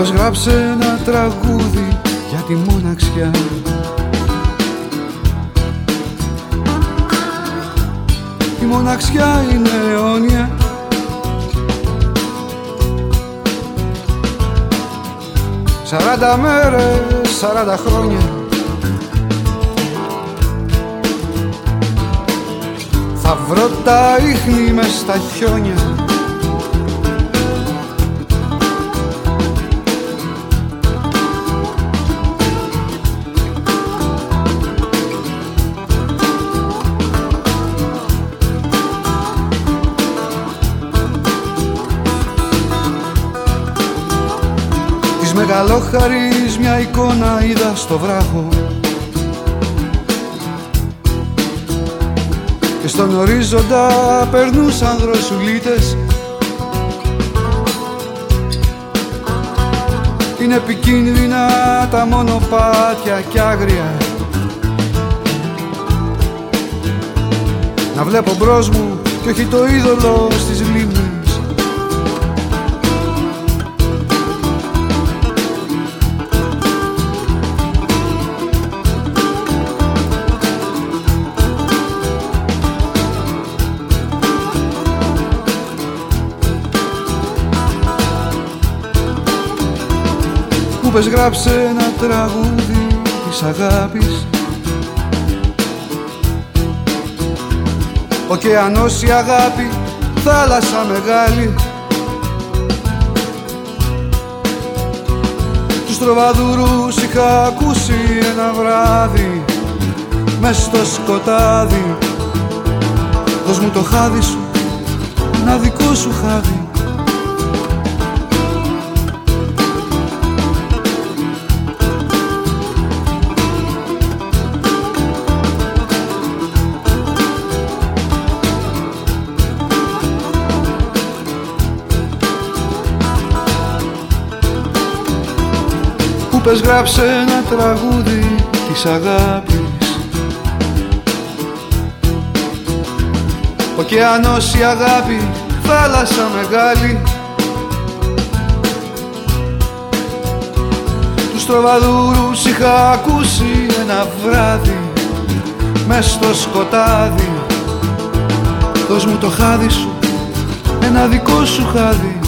πες γράψε ένα τραγούδι για τη μοναξιά. Η μοναξιά είναι αιώνια. Σαράντα μέρες, σαράντα χρόνια. Θα βρω τα ίχνη μες στα χιόνια μεγαλόχαρης μια εικόνα είδα στο βράχο. Και στον ορίζοντα περνούσαν δροσουλίτες. Είναι επικίνδυνα τα μονοπάτια κι άγρια. Να βλέπω μπρος μου και όχι το είδωλο στις λίμνες Μου πες γράψε ένα τραγούδι της αγάπης. Ωκεανός η αγάπη, θάλασσα μεγάλη. Τους τροβαδούρους είχα ακούσει ένα βράδυ Μες στο σκοτάδι. Δώσ' μου το χάδι σου, ένα δικό σου χάδι πες γράψε ένα τραγούδι της αγάπης. Ωκεανός η αγάπη, θάλασσα μεγάλη. Τους τροβαδούρους είχα ακούσει ένα βράδυ Μες στο σκοτάδι. Δώσ' μου το χάδι σου, ένα δικό σου χάδι